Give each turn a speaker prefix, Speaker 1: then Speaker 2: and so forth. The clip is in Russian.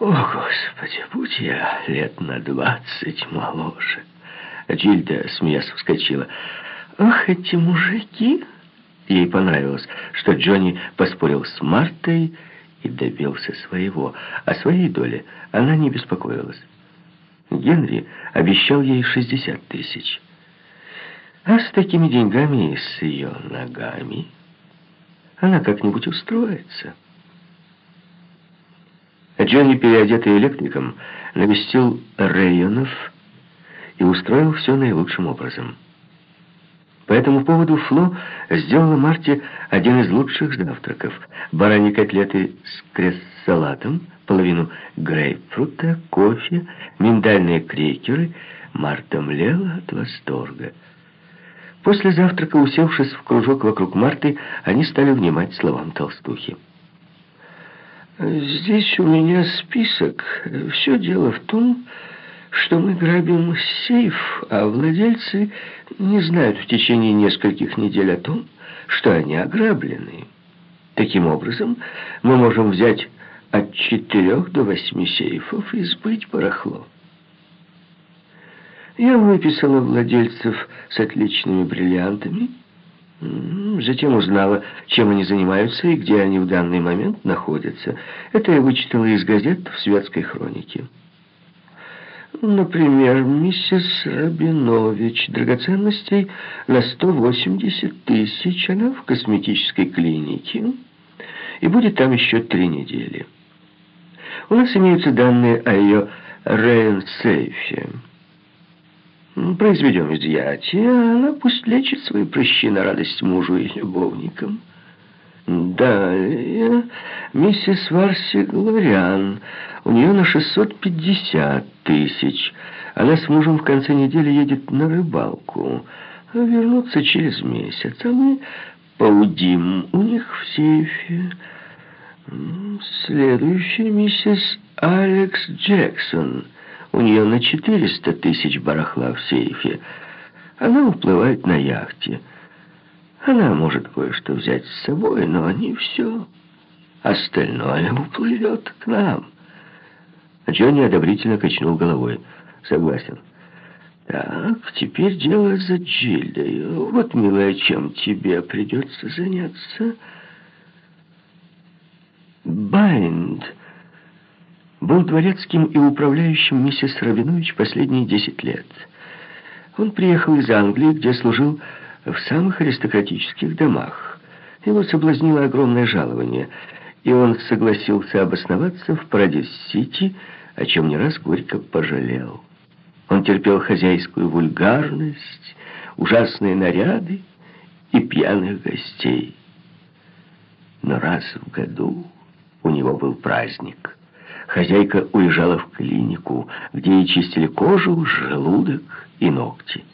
Speaker 1: О, Господи, будь я лет на двадцать моложе. Джильда, смеясь, вскочила. Ах, эти мужики! Ей понравилось, что Джонни поспорил с Мартой и добился своего. О своей доле она не беспокоилась. Генри обещал ей 60 тысяч. А с такими деньгами и с ее ногами она как-нибудь устроится. Джонни, переодетый электриком, навестил Рейонов и устроил все наилучшим образом. По этому поводу Фло сделала Марте один из лучших завтраков. Бараньи котлеты с крест-салатом, половину грейпфрута, кофе, миндальные крекеры. Марта млела от восторга. После завтрака, усевшись в кружок вокруг Марты, они стали внимать словам толстухи. «Здесь у меня список. Все дело в том, что мы грабим сейф, а владельцы не знают в течение нескольких недель о том, что они ограблены. Таким образом, мы можем взять от четырех до восьми сейфов и сбыть барахло. Я выписала владельцев с отличными бриллиантами, затем узнала, чем они занимаются и где они в данный момент находятся. Это я вычитала из газет в светской хронике. Например, миссис Рабинович. Драгоценностей на 180 тысяч. Она в косметической клинике. И будет там еще три недели. У нас имеются данные о ее рейн-сейфе. Произведем изъятие, а она пусть лечит свои прыщи на радость мужу и любовникам. Далее миссис Варси Глориан. У нее на 650 тысяч. Она с мужем в конце недели едет на рыбалку. Вернуться через месяц. А мы поудим у них в сейфе. Следующая миссис Алекс Джексон. У нее на 400 тысяч барахла в сейфе. Она уплывает на яхте. Она может кое-что взять с собой, но не все. Остальное уплывет к нам. Джонни одобрительно качнул головой. Согласен. Так, теперь дело за Джильдой. Вот, милая, чем тебе придется заняться. Байнд был дворецким и управляющим миссис Рабинович последние десять лет. Он приехал из Англии, где служил в самых аристократических домах. Его соблазнило огромное жалование, и он согласился обосноваться в Парадис-Сити, о чем не раз горько пожалел. Он терпел хозяйскую вульгарность, ужасные наряды и пьяных гостей. Но раз в году у него был праздник. Хозяйка уезжала в клинику, где ей чистили кожу, желудок и ногти.